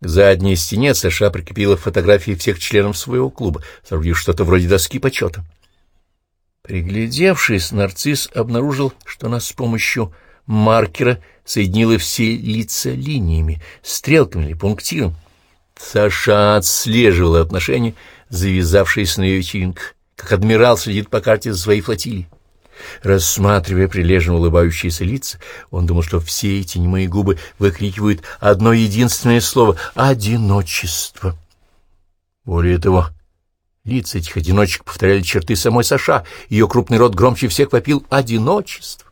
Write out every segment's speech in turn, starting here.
К задней стене Саша прикрепила фотографии всех членов своего клуба, соорудив что-то вроде доски почета. Приглядевшись, нарцисс обнаружил, что она с помощью маркера соединила все лица линиями, стрелками или пунктиром. Саша отслеживала отношения, завязавшиеся на ее вечеринках, как адмирал следит по карте за своей флотилией. Рассматривая прилежно улыбающиеся лица, он думал, что все эти немые губы выкрикивают одно единственное слово — «одиночество». Более того, лица этих одиночек повторяли черты самой Саша, ее крупный рот громче всех вопил «одиночество».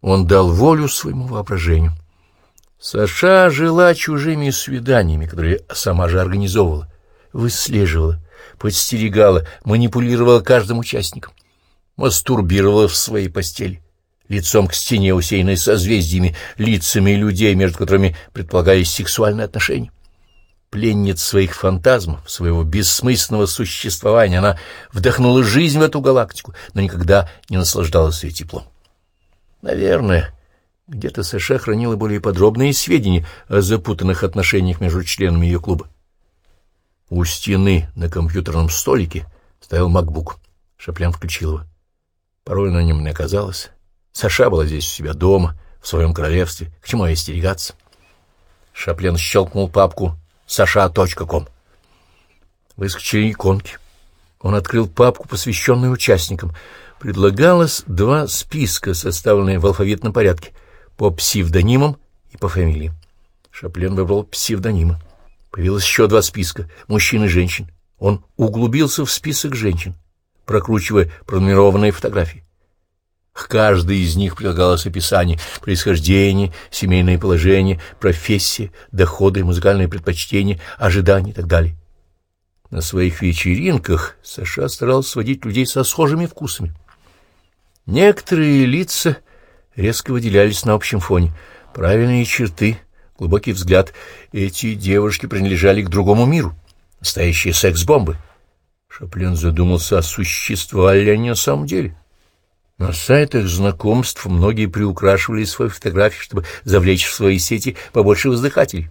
Он дал волю своему воображению. Саша жила чужими свиданиями, которые сама же организовывала, выслеживала, подстерегала, манипулировала каждым участником, мастурбировала в своей постели, лицом к стене, усеянной созвездиями, лицами людей, между которыми предполагались сексуальные отношения. Пленниц своих фантазмов, своего бессмысленного существования, она вдохнула жизнь в эту галактику, но никогда не наслаждалась ее теплом. Наверное, где-то США хранила более подробные сведения о запутанных отношениях между членами ее клуба. У стены на компьютерном столике стоял макбук. Шаплен включил его. Порой на нем не оказалось. Саша была здесь у себя дома, в своем королевстве. К чему остерегаться? Шаплен щелкнул папку «Саша.ком». Выскочили иконки. Он открыл папку, посвященную участникам. Предлагалось два списка, составленные в алфавитном порядке, по псевдонимам и по фамилиям. Шаплен выбрал псевдонимы. Появилось еще два списка — мужчин и женщин. Он углубился в список женщин, прокручивая пронумерованные фотографии. К каждой из них прилагалось описание происхождения, семейное положение, профессия, доходы, музыкальные предпочтения, ожидания и так далее. На своих вечеринках Саша старался сводить людей со схожими вкусами. Некоторые лица резко выделялись на общем фоне. Правильные черты, глубокий взгляд. Эти девушки принадлежали к другому миру. Настоящие секс-бомбы. Шаплен задумался, а существовали ли они на самом деле. На сайтах знакомств многие приукрашивали свои фотографии, чтобы завлечь в свои сети побольше воздыхателей.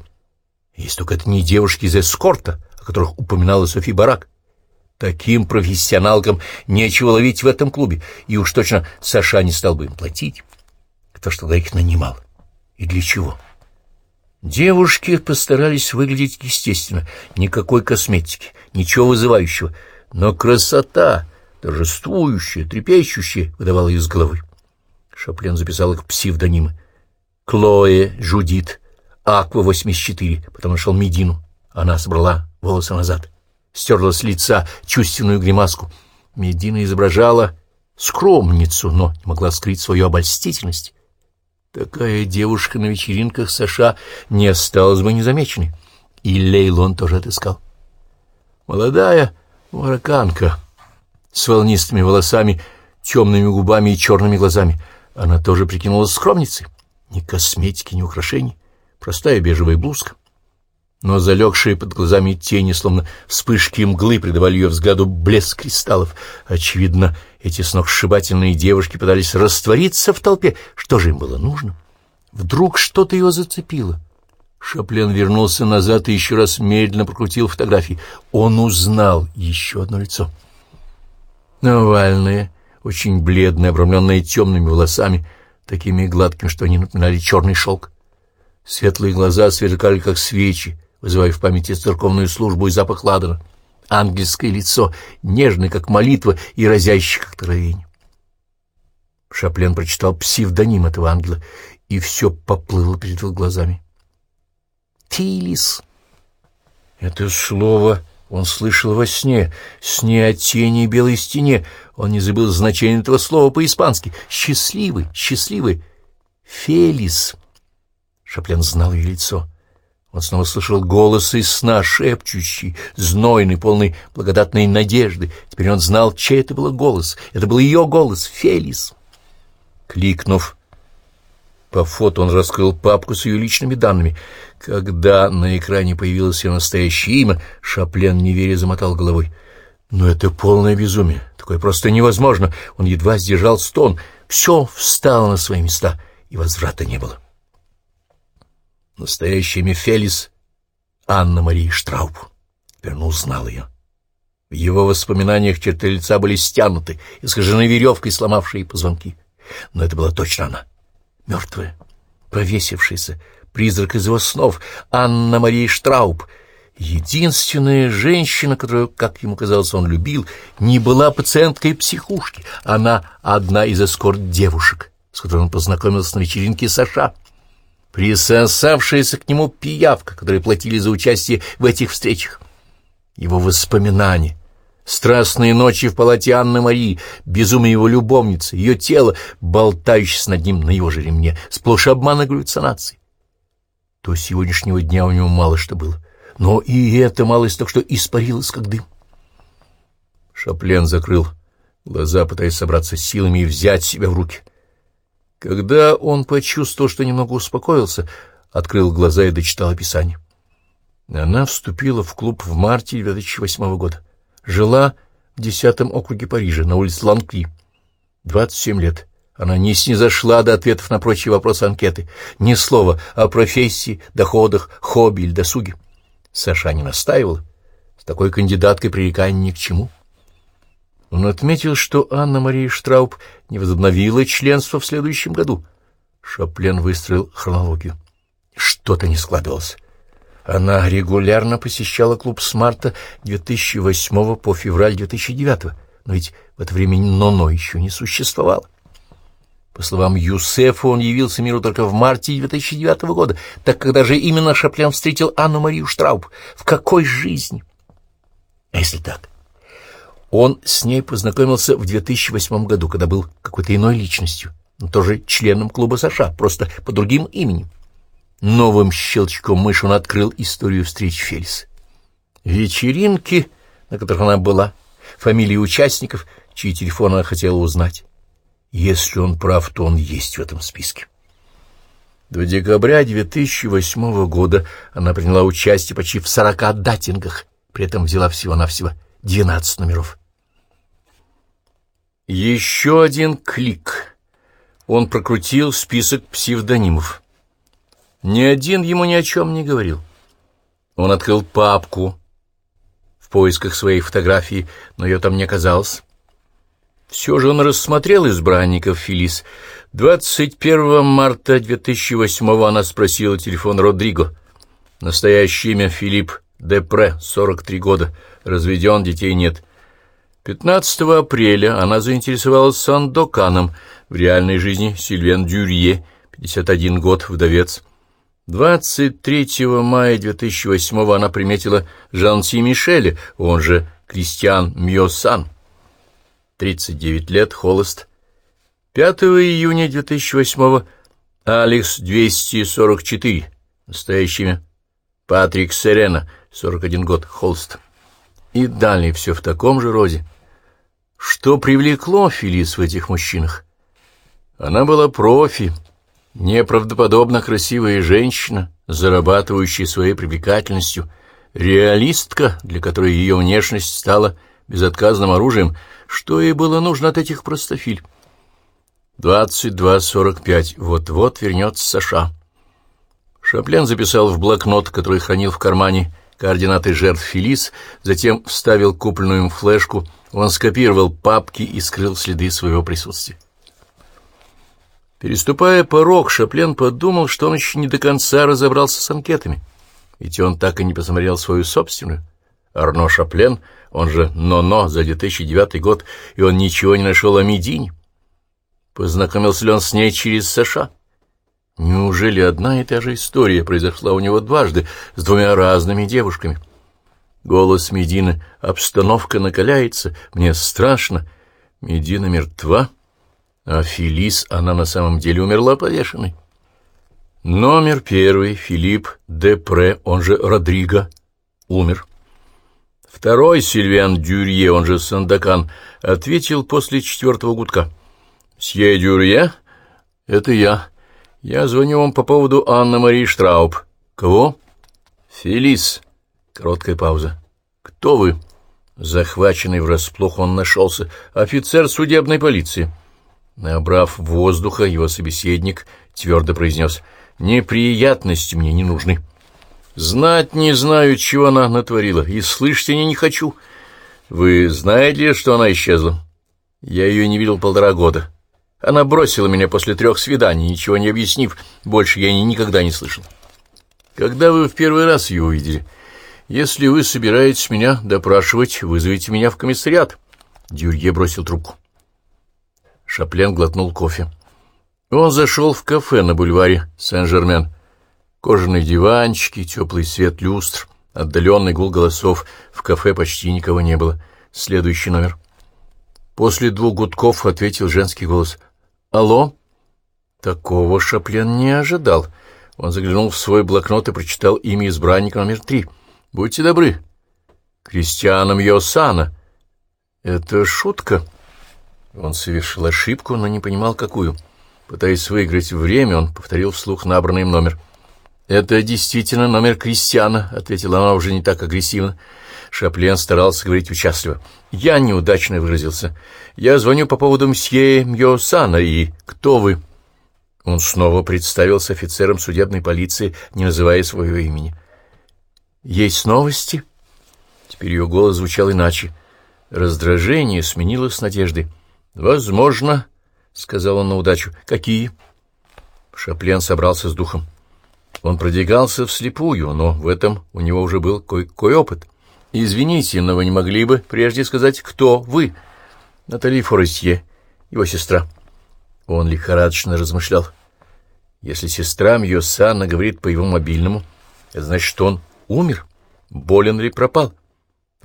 Есть только это не девушки из эскорта, о которых упоминала Софи Барак. Таким профессионалкам нечего ловить в этом клубе, и уж точно Саша не стал бы им платить. Кто ж тогда их нанимал? И для чего? — Девушки постарались выглядеть естественно, никакой косметики, ничего вызывающего, но красота, торжествующая, трепещущая, выдавала из головы. Шаплен записал их псевдонимы. Клоэ, Жудит, Аква 84, потом нашел Медину. Она собрала волосы назад, стерла с лица чувственную гримаску. Медина изображала скромницу, но не могла скрыть свою обольстительность. Такая девушка на вечеринках Саша не осталась бы незамеченной. И Лейлон тоже отыскал. Молодая марокканка с волнистыми волосами, темными губами и черными глазами. Она тоже прикинулась скромницей. Ни косметики, ни украшений. Простая бежевая блузка. Но залегшие под глазами тени, словно вспышки мглы, придавали ее взгляду блеск кристаллов. Очевидно, эти сногсшибательные девушки пытались раствориться в толпе. Что же им было нужно? Вдруг что-то его зацепило. Шаплен вернулся назад и еще раз медленно прокрутил фотографии. Он узнал еще одно лицо. Навальное, очень бледное, обрамленное темными волосами, такими гладкими, что они напоминали черный шелк. Светлые глаза сверкали, как свечи, вызывая в памяти церковную службу и запах ладана ангельское лицо, нежное, как молитва, и разящее, как травень. Шаплен прочитал псевдоним этого ангела, и все поплыло перед его глазами. Тилис. Это слово он слышал во сне, сне о тени и белой стене. Он не забыл значение этого слова по-испански. Счастливый, счастливый. Фелис. Шаплен знал ее лицо. Он снова слышал голос из сна, шепчущий, знойный, полный благодатной надежды. Теперь он знал, чей это был голос. Это был ее голос, Фелис. Кликнув по фото, он раскрыл папку с ее личными данными. Когда на экране появилось ее настоящее имя, Шаплен неверя замотал головой. Но это полное безумие. Такое просто невозможно. Он едва сдержал стон. Все встало на свои места, и возврата не было. Настоящая Мефелис Анна Мария Штрауб. Он узнал ее. В его воспоминаниях черты лица были стянуты, искажены веревкой, сломавшей позвонки. Но это была точно она, мертвая, повесившаяся, призрак из его снов, Анна Мария Штрауб. Единственная женщина, которую, как ему казалось, он любил, не была пациенткой психушки. Она одна из эскорт-девушек, с которой он познакомился на вечеринке Саша. Присосавшаяся к нему пиявка, которые платили за участие в этих встречах его воспоминания, страстные ночи в палате Анны Марии, безумие его любовницы, ее тело, болтающееся над ним на его же ремне, сплошь обман и галлюцинации. До сегодняшнего дня у него мало что было, но и эта малость так что испарилась, как дым. Шаплен закрыл глаза, пытаясь собраться с силами и взять себя в руки. Когда он почувствовал, что немного успокоился, открыл глаза и дочитал описание. Она вступила в клуб в марте 2008 года. Жила в десятом округе Парижа, на улице Ланкли. 27 лет. Она не снизошла до ответов на прочие вопросы анкеты. Ни слова о профессии, доходах, хобби или досуге. Саша не настаивала. С такой кандидаткой пререкания ни к чему. Он отметил, что Анна-Мария Штрауб не возобновила членство в следующем году. Шаплен выстроил хронологию. Что-то не складывалось. Она регулярно посещала клуб с марта 2008 по февраль 2009, но ведь в это время Ноно еще не существовало. По словам Юсефа, он явился миру только в марте 2009 года, так когда же именно Шаплен встретил Анну-Марию Штрауб? В какой жизни? А если так? Он с ней познакомился в 2008 году, когда был какой-то иной личностью, но тоже членом клуба США, просто по другим именем. Новым щелчком мыши он открыл историю встреч Фелис. Вечеринки, на которых она была, фамилии участников, чьи телефоны она хотела узнать. Если он прав, то он есть в этом списке. До декабря 2008 года она приняла участие почти в 40 датингах, при этом взяла всего-навсего 12 номеров. Еще один клик. Он прокрутил список псевдонимов. Ни один ему ни о чем не говорил. Он открыл папку в поисках своей фотографии, но ее там не оказалось. Все же он рассмотрел избранников Филис. 21 марта 2008 она спросила телефон Родриго. Настоящее имя Филипп Депре, 43 года. Разведен, детей нет. 15 апреля она заинтересовалась Сандоканом, в реальной жизни Сильвен Дюрье, 51 год, вдовец. 23 мая 2008 она приметила Жанси Мишеля, он же Кристиан Мьосан, 39 лет, холост. 5 июня 2008 Алекс 244, настоящее Патрик Серена, 41 год, холст. И далее все в таком же роде. Что привлекло Филис в этих мужчинах? Она была профи, Неправдоподобно красивая женщина, зарабатывающая своей привлекательностью, реалистка, для которой ее внешность стала безотказным оружием, что ей было нужно от этих простофиль. 22.45. Вот-вот вернется Саша. Шаплен записал в блокнот, который хранил в кармане, координаты жертв Фелис, затем вставил купленную им флешку, он скопировал папки и скрыл следы своего присутствия. Переступая порог, Шаплен подумал, что он еще не до конца разобрался с анкетами, ведь он так и не посмотрел свою собственную. Арно Шаплен, он же Но-Но за 2009 год, и он ничего не нашел о Медине. Познакомился ли он с ней через Саша? Неужели одна и та же история произошла у него дважды с двумя разными девушками? Голос Медины. Обстановка накаляется. Мне страшно. Медина мертва. А Филис, она на самом деле умерла повешенной. Номер первый, Филипп Депре, он же Родриго, умер. Второй, Сильвиан Дюрье, он же Сандакан, ответил после четвертого гудка. «Сье Дюрье? Это я. Я звоню вам по поводу Анны-Марии Штрауб. Кого?» «Фелис». Короткая пауза. «Кто вы?» Захваченный врасплох он нашелся. «Офицер судебной полиции». Набрав воздуха, его собеседник твердо произнес Неприятности мне не нужны. Знать не знаю, чего она натворила, и слышать я не хочу. Вы знаете, что она исчезла? Я ее не видел полтора года. Она бросила меня после трех свиданий, ничего не объяснив. Больше я никогда не слышал. Когда вы в первый раз ее увидели? Если вы собираетесь меня допрашивать, вызовите меня в комиссариат. Дюрье бросил трубку. Шаплен глотнул кофе. Он зашел в кафе на бульваре Сен-Жермен. Кожаные диванчики, теплый свет люстр, отдаленный гул голосов. В кафе почти никого не было. Следующий номер. После двух гудков ответил женский голос. «Алло?» Такого Шаплен не ожидал. Он заглянул в свой блокнот и прочитал имя избранника номер три. «Будьте добры. Кристианом Йосана». «Это шутка?» Он совершил ошибку, но не понимал, какую. Пытаясь выиграть время, он повторил вслух набранный им номер. «Это действительно номер Кристиана», — ответила она уже не так агрессивно. Шаплен старался говорить участливо. «Я неудачно выразился. Я звоню по поводу мсье Мьосана, и кто вы?» Он снова представился офицером судебной полиции, не называя своего имени. «Есть новости?» Теперь ее голос звучал иначе. Раздражение сменилось надеждой. «Возможно», — сказал он на удачу. «Какие?» Шаплен собрался с духом. Он продвигался вслепую, но в этом у него уже был кое-какой опыт. «Извините, но вы не могли бы прежде сказать, кто вы?» «Натали Форестье, его сестра». Он лихорадочно размышлял. «Если сестра Мьосана говорит по его мобильному, это значит, что он умер, болен или пропал».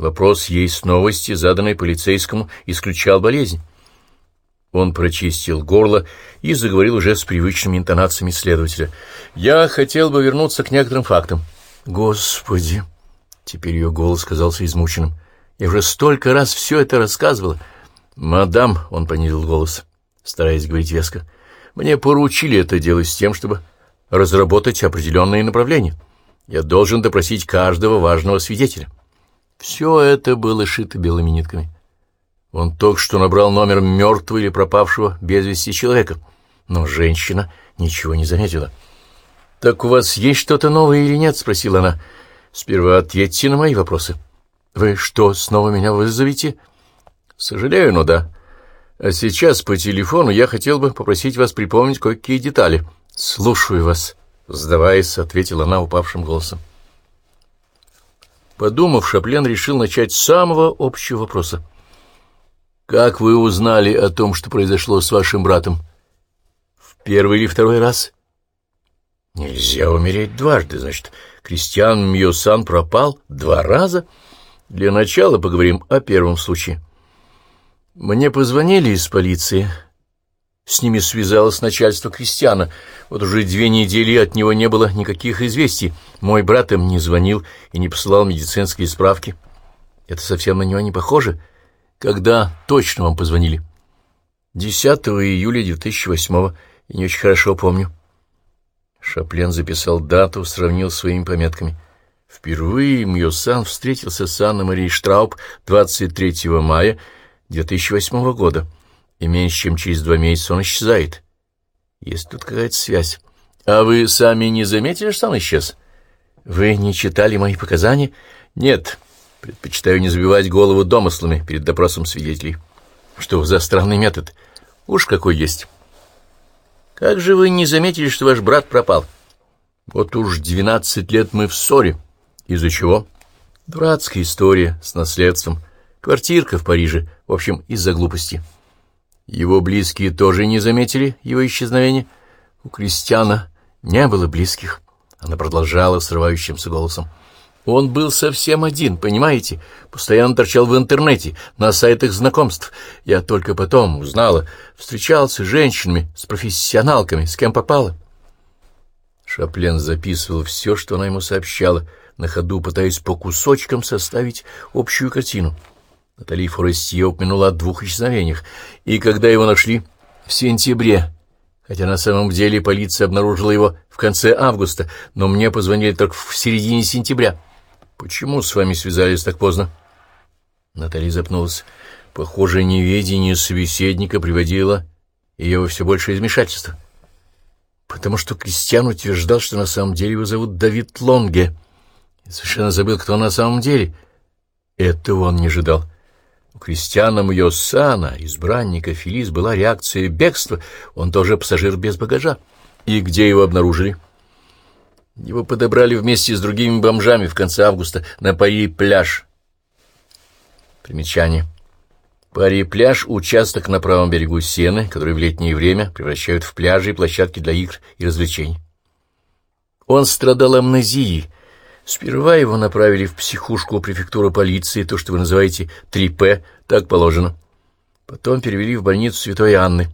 Вопрос есть новости, заданный полицейскому, исключал болезнь. Он прочистил горло и заговорил уже с привычными интонациями следователя. «Я хотел бы вернуться к некоторым фактам». «Господи!» Теперь ее голос казался измученным. «Я уже столько раз все это рассказывала». «Мадам», — он понизил голос, стараясь говорить веско, — «мне поручили это делать с тем, чтобы разработать определенные направления. Я должен допросить каждого важного свидетеля». Все это было шито белыми нитками. Он только что набрал номер мертвого или пропавшего без вести человека, но женщина ничего не заметила. «Так у вас есть что-то новое или нет?» — спросила она. «Сперва ответьте на мои вопросы». «Вы что, снова меня вызовете?» «Сожалею, но да. А сейчас по телефону я хотел бы попросить вас припомнить кое-какие детали». «Слушаю вас», — сдаваясь, ответила она упавшим голосом. Подумав, Шаплен решил начать с самого общего вопроса. «Как вы узнали о том, что произошло с вашим братом?» «В первый или второй раз?» «Нельзя умереть дважды, значит, Кристиан Мьосан пропал два раза?» «Для начала поговорим о первом случае». «Мне позвонили из полиции». С ними связалось начальство Кристиана. Вот уже две недели от него не было никаких известий. Мой брат им не звонил и не посылал медицинские справки. Это совсем на него не похоже. Когда точно вам позвонили? 10 июля 2008 и не очень хорошо помню. Шаплен записал дату, сравнил своими пометками. Впервые Мьосан встретился с Анной Марией Штрауб 23 мая 2008 года, и меньше чем через два месяца он исчезает. Есть тут какая-то связь. А вы сами не заметили, что он исчез? Вы не читали мои показания? Нет. Предпочитаю не забивать голову домыслами перед допросом свидетелей. Что за странный метод? Уж какой есть. Как же вы не заметили, что ваш брат пропал? Вот уж двенадцать лет мы в ссоре. Из-за чего? Дурацкая история с наследством. Квартирка в Париже. В общем, из-за глупости. Его близкие тоже не заметили его исчезновения. У Кристиана не было близких. Она продолжала срывающимся голосом. Он был совсем один, понимаете? Постоянно торчал в интернете, на сайтах знакомств. Я только потом узнала. Встречался с женщинами, с профессионалками, с кем попало. Шаплен записывал все, что она ему сообщала, на ходу пытаясь по кусочкам составить общую картину. Натали Форестье упомянула о двух исчезновениях. И когда его нашли? В сентябре. Хотя на самом деле полиция обнаружила его в конце августа, но мне позвонили только в середине сентября. «Почему с вами связались так поздно?» Наталья запнулась. Похоже, неведение собеседника приводило ее во все большее измешательство. потому что Кристиан утверждал, что на самом деле его зовут Давид Лонге. И совершенно забыл, кто на самом деле. Этого он не ожидал. У Кристиана Мьосана, избранника Фелис, была реакция бегства. Он тоже пассажир без багажа. И где его обнаружили? Его подобрали вместе с другими бомжами в конце августа на Пари-пляж. Примечание. Пари-пляж — участок на правом берегу Сены, который в летнее время превращают в пляжи и площадки для игр и развлечений. Он страдал амнезией. Сперва его направили в психушку префектуры полиции, то, что вы называете 3П, так положено. Потом перевели в больницу Святой Анны.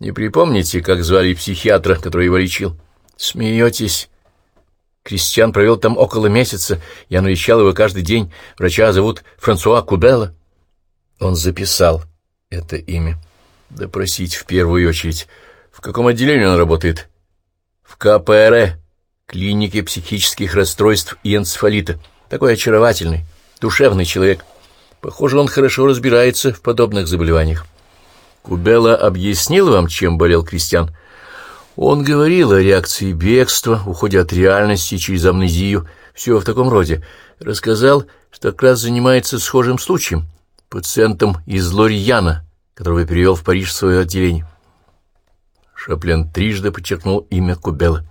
Не припомните, как звали психиатра, который его лечил? Смеетесь? Кристиан провел там около месяца. Я навещал его каждый день. Врача зовут Франсуа Кубела. Он записал это имя. Допросить в первую очередь. В каком отделении он работает? В КПР, клинике психических расстройств и энцефалита. Такой очаровательный, душевный человек. Похоже, он хорошо разбирается в подобных заболеваниях. Кубела объяснил вам, чем болел Кристиан? Он говорил о реакции бегства, уходе от реальности через амнезию, все в таком роде. Рассказал, что как раз занимается схожим случаем пациентом из Лорьяна, которого перевел в Париж в свое отделение. Шаплен трижды подчеркнул имя Кубела.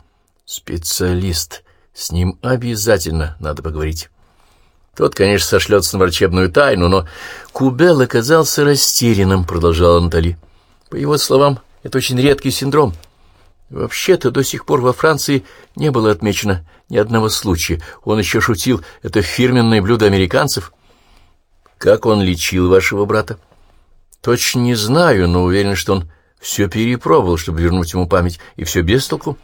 Специалист. С ним обязательно надо поговорить. Тот, конечно, сошлется на врачебную тайну, но Кубел оказался растерянным, продолжала Натали. По его словам, это очень редкий синдром. Вообще-то до сих пор во Франции не было отмечено ни одного случая. Он еще шутил, это фирменное блюдо американцев — как он лечил вашего брата? Точно не знаю, но уверен, что он все перепробовал, чтобы вернуть ему память, и все без толку.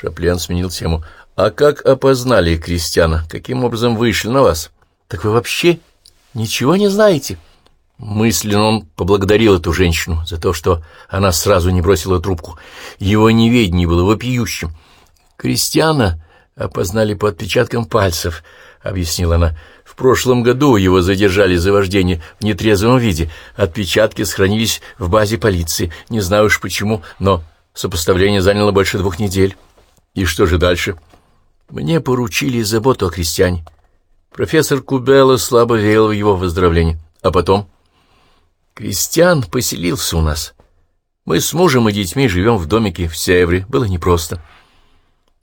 Шаплен сменил тему. А как опознали крестьяна? Каким образом вышли на вас? Так вы вообще ничего не знаете? Мысленно он поблагодарил эту женщину за то, что она сразу не бросила трубку. Его неведение было вопиющим. Крестьяна опознали по отпечаткам пальцев, — объяснила она прошлом году его задержали за вождение в нетрезвом виде. Отпечатки сохранились в базе полиции. Не знаю уж почему, но сопоставление заняло больше двух недель. И что же дальше? Мне поручили заботу о крестьяне. Профессор Кубелла слабо верил в его выздоровление. А потом? Крестьян поселился у нас. Мы с мужем и детьми живем в домике в Севре. Было непросто.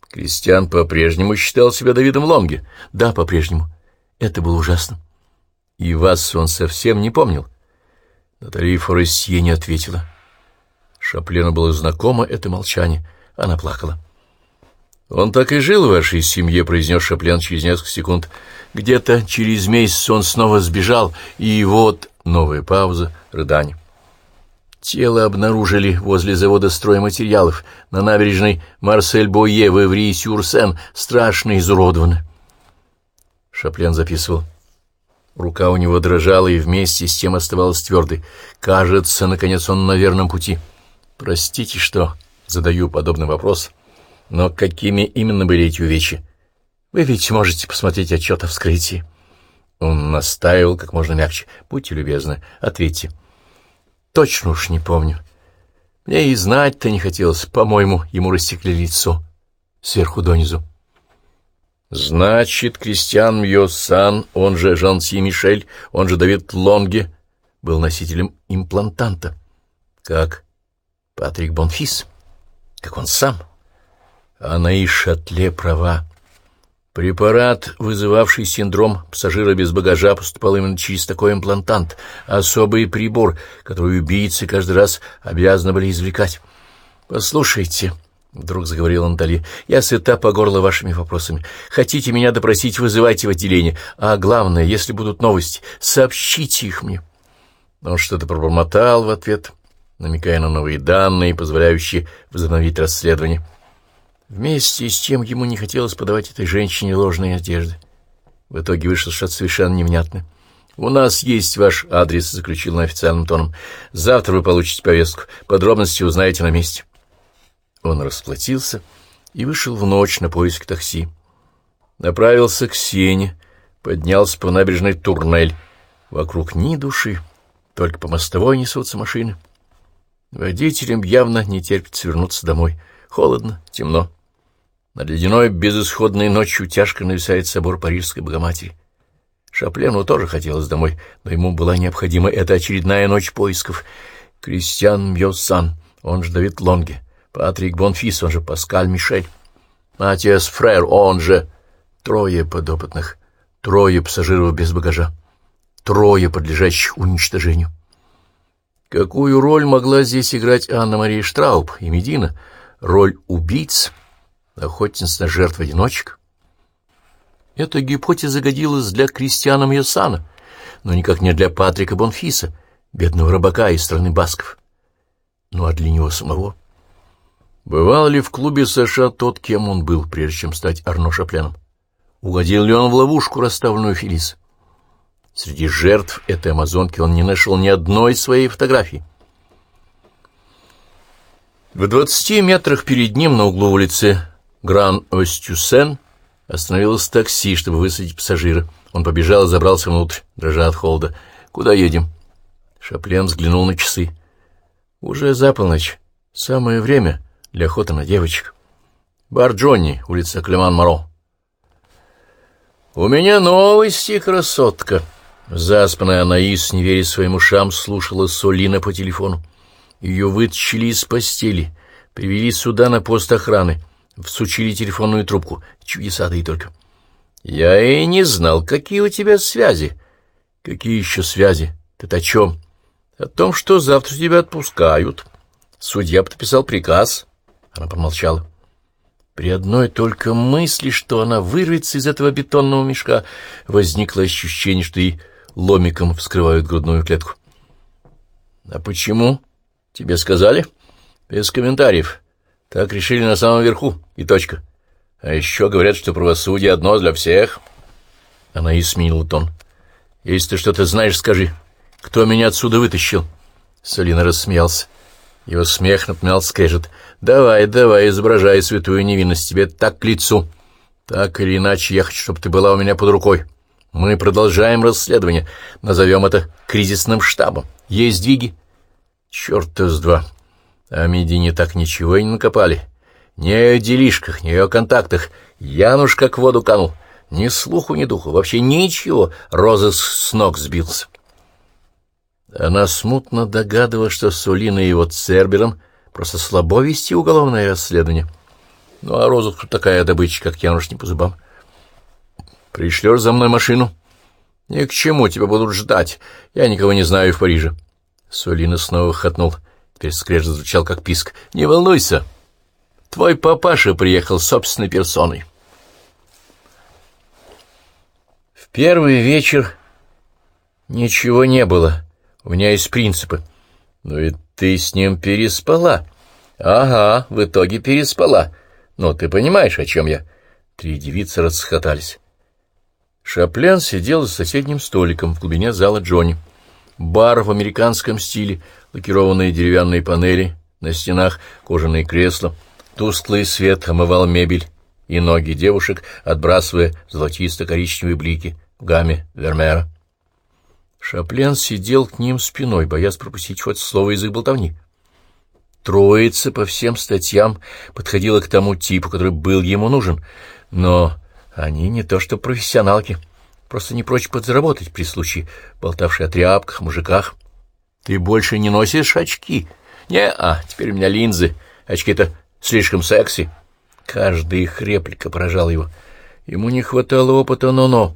Кристиан по-прежнему считал себя Давидом Лонге. Да, по-прежнему. Это было ужасно. И вас он совсем не помнил. Наталья Форестье не ответила. Шаплену было знакомо это молчание. Она плакала. «Он так и жил в вашей семье», — произнес Шаплен через несколько секунд. «Где-то через месяц он снова сбежал, и вот...» Новая пауза, рыдание. Тело обнаружили возле завода стройматериалов на набережной Марсель-Бойе в Эври-Сюрсен, страшно изуродовано. Шаплен записывал. Рука у него дрожала и вместе с тем оставалась твердой. Кажется, наконец он на верном пути. Простите, что задаю подобный вопрос, но какими именно были эти увечья? Вы ведь можете посмотреть отчет о вскрытии. Он настаивал как можно мягче. Будьте любезны, ответьте. Точно уж не помню. Мне и знать-то не хотелось. По-моему, ему растекли лицо сверху донизу. Значит, Кристиан Мьосан, он же Жан-Си Мишель, он же Давид Лонге, был носителем имплантанта. Как Патрик Бонфис, как он сам. Она и Шатле права. Препарат, вызывавший синдром пассажира без багажа, поступал именно через такой имплантант, особый прибор, который убийцы каждый раз обязаны были извлекать. «Послушайте», Вдруг заговорила Наталья. «Я сыта по горло вашими вопросами. Хотите меня допросить, вызывайте в отделение. А главное, если будут новости, сообщите их мне». Он что-то пробормотал в ответ, намекая на новые данные, позволяющие возобновить расследование. Вместе с тем ему не хотелось подавать этой женщине ложные одежды. В итоге вышло что-то совершенно невнятное. «У нас есть ваш адрес», — заключил на официальным тоном. «Завтра вы получите повестку. Подробности узнаете на месте». Он расплатился и вышел в ночь на поиск такси. Направился к Сене, поднялся по набережной Турнель. Вокруг ни души, только по мостовой несутся машины. Водителям явно не терпится вернуться домой. Холодно, темно. Над ледяной безысходной ночью тяжко нависает собор Парижской Богоматери. Шаплену тоже хотелось домой, но ему была необходима эта очередная ночь поисков. Кристиан Мьосан, он же Давид Лонге, Патрик Бонфис, он же Паскаль Мишель, Матиас Фрер, он же... Трое подопытных, трое пассажиров без багажа, трое подлежащих уничтожению. Какую роль могла здесь играть Анна-Мария Штрауб и Медина? Роль убийц — охотниц на жертв одиночек. Эта гипотеза годилась для Кристиана Мьосана, но никак не для Патрика Бонфиса, бедного рыбака из страны Басков. Ну а для него самого? Бывал ли в клубе США тот, кем он был, прежде чем стать Арно Шапленом? Угодил ли он в ловушку, расставленную Фелис? Среди жертв этой амазонки он не нашел ни одной своей фотографии. В двадцати метрах перед ним на углу улицы Гран-Остюсен остановилось такси, чтобы высадить пассажира. Он побежал и забрался внутрь, дрожа от холода. «Куда едем?» Шаплен взглянул на часы. «Уже за полночь. Самое время для охоты на девочек. Бар Джонни, улица Клеман-Моро». «У меня новости, красотка!» Заспанная Анаис, не веря своим ушам, слушала Солина по телефону. Ее вытащили из постели, привели сюда на пост охраны всучили телефонную трубку. Чудеса да и только. Я и не знал, какие у тебя связи. Какие еще связи? Ты-то о чем? О том, что завтра тебя отпускают. Судья подписал приказ. Она помолчала. При одной только мысли, что она вырвется из этого бетонного мешка, возникло ощущение, что ей ломиком вскрывают грудную клетку. — А почему? Тебе сказали? — Без комментариев. Так решили на самом верху, и точка. А еще говорят, что правосудие одно для всех. Она и сменила тон. Если ты что-то знаешь, скажи. Кто меня отсюда вытащил? Солина рассмеялся. Его смех напоминал скрежет. «Давай, давай, изображай святую невинность, тебе так к лицу. Так или иначе, я хочу, чтобы ты была у меня под рукой. Мы продолжаем расследование. Назовем это кризисным штабом. Есть двиги?» «Черт-то с два. А Медине так ничего и не накопали. Ни о делишках, ни о контактах. Януш как в воду канул. Ни слуху, ни духу. Вообще ничего. Розыск с ног сбился. Она смутно догадывалась, что Сулина и его Цербером просто слабо вести уголовное расследование. Ну, а розыск такая добыча, как Януш, не по зубам. Пришлешь за мной машину? Ни к чему, тебя будут ждать. Я никого не знаю в Париже. Сулина снова хотнул. Теперь скрежет звучал как писк. «Не волнуйся, твой папаша приехал собственной персоной». В первый вечер ничего не было. У меня есть принципы. Ну и ты с ним переспала. Ага, в итоге переспала. Ну, ты понимаешь, о чем я? Три девицы расхотались. Шаплен сидел за соседним столиком в глубине зала Джонни. Бар в американском стиле, лакированные деревянные панели, на стенах кожаные кресла, тусклый свет омывал мебель и ноги девушек, отбрасывая золотисто-коричневые блики в гамме Вермеера. Шаплен сидел к ним спиной, боясь пропустить хоть слово из их болтовни. Троица по всем статьям подходила к тому типу, который был ему нужен, но они не то что профессионалки — Просто не прочь подзаработать при случае, болтавший о тряпках, мужиках. Ты больше не носишь очки? Не-а, теперь у меня линзы. Очки-то слишком секси. Каждая их реплика поражала его. Ему не хватало опыта но-но.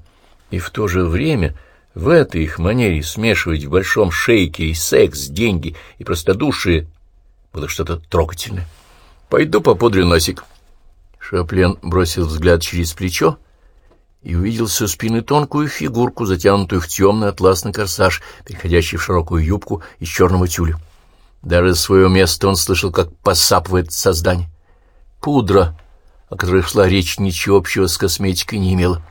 И в то же время в этой их манере смешивать в большом шейке и секс, деньги и простодушие было что-то трогательное. «Пойду попудрю носик». Шаплен бросил взгляд через плечо, и увидел со спины тонкую фигурку, затянутую в темный атласный корсаж, переходящий в широкую юбку из черного тюля. Даже с своего места он слышал, как посапывает создание. Пудра, о которой шла речь, ничего общего с косметикой не имела.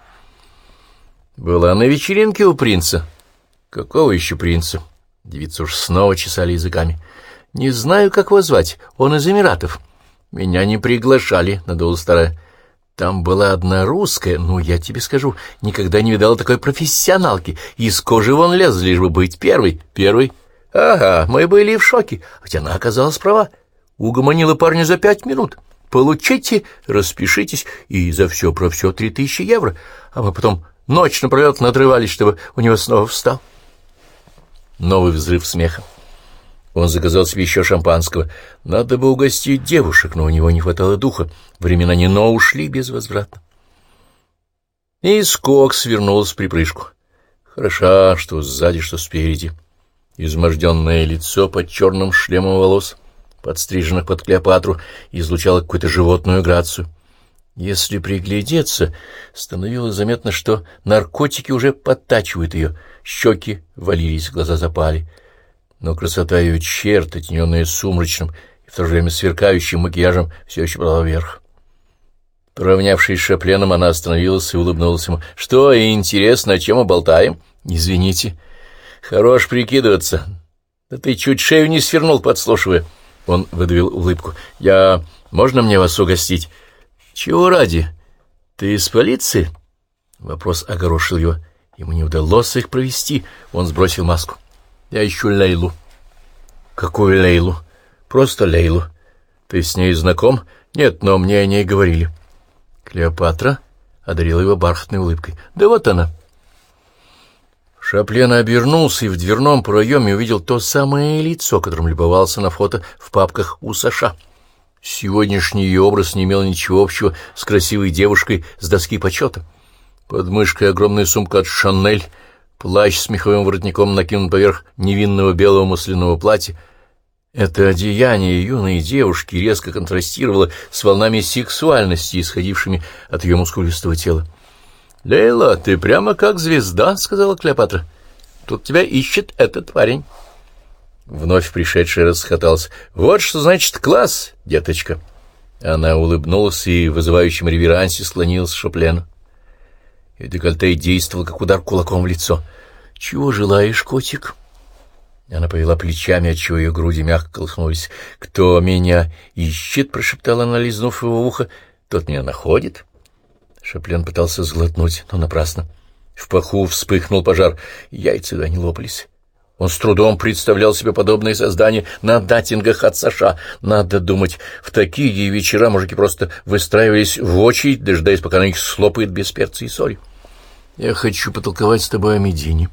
Была на вечеринке у принца. Какого еще принца? Девицы уж снова чесали языками. Не знаю, как его звать. Он из Эмиратов. Меня не приглашали, надула старая. Там была одна русская, ну, я тебе скажу, никогда не видала такой профессионалки. Из кожи вон лез, лишь бы быть первой. Первой? Ага, мы были в шоке, хотя она оказалась права. Угомонила парня за пять минут. получите, распишитесь, и за все про все три тысячи евро, а мы потом ночь напролет надрывались, чтобы у него снова встал. Новый взрыв смеха. Он заказал себе еще шампанского. Надо бы угостить девушек, но у него не хватало духа. Времена не но ушли безвозвратно. И скок свернулся в припрыжку. Хороша, что сзади, что спереди. Изможденное лицо под черным шлемом волос, подстриженных под Клеопатру, излучало какую-то животную грацию. Если приглядеться, становилось заметно, что наркотики уже подтачивают ее, щеки валились, глаза запали. Но красота ее черт, оттененная сумрачным и в то же время сверкающим макияжем, все еще брала вверх. Поравнявшись с Шапленом, она остановилась и улыбнулась ему. — Что, интересно, о чем мы болтаем? — Извините. — Хорош прикидываться. Да ты чуть шею не свернул, подслушивая. Он выдавил улыбку. — Я... Можно мне вас угостить? — Чего ради? Ты из полиции? Вопрос огорошил его. Ему не удалось их провести. Он сбросил маску. — Я ищу Лейлу. — Какую Лейлу? — Просто Лейлу. — Ты с ней знаком? — Нет, но мне о ней говорили. — Клеопатра одарила его бархатной улыбкой. «Да вот она». Шаплен обернулся и в дверном проеме увидел то самое лицо, которым любовался на фото в папках у Саша. Сегодняшний ее образ не имел ничего общего с красивой девушкой с доски почета. Под мышкой огромная сумка от «Шанель», плащ с меховым воротником накинут поверх невинного белого мусляного платья — это одеяние юной девушки резко контрастировало с волнами сексуальности, исходившими от ее мускулистого тела. — Лейла, ты прямо как звезда, — сказала Клеопатра. — Тут тебя ищет этот парень. Вновь пришедший расхотался. — Вот что значит класс, деточка. Она улыбнулась и в вызывающем реверансе склонилась к Шоплену. И декольте действовал, как удар кулаком в лицо. — Чего желаешь, котик? — она повела плечами, отчего ее груди мягко колыхнулись. «Кто меня ищет?» — прошептала она, лизнув его в ухо. «Тот меня находит». Шаплен пытался сглотнуть, но напрасно. В паху вспыхнул пожар, яйца да не лопались. Он с трудом представлял себе подобное создание на датингах от Саша. Надо думать, в такие вечера мужики просто выстраивались в очередь, дожидаясь, пока на них слопает без перца и соли. «Я хочу потолковать с тобой о Медине».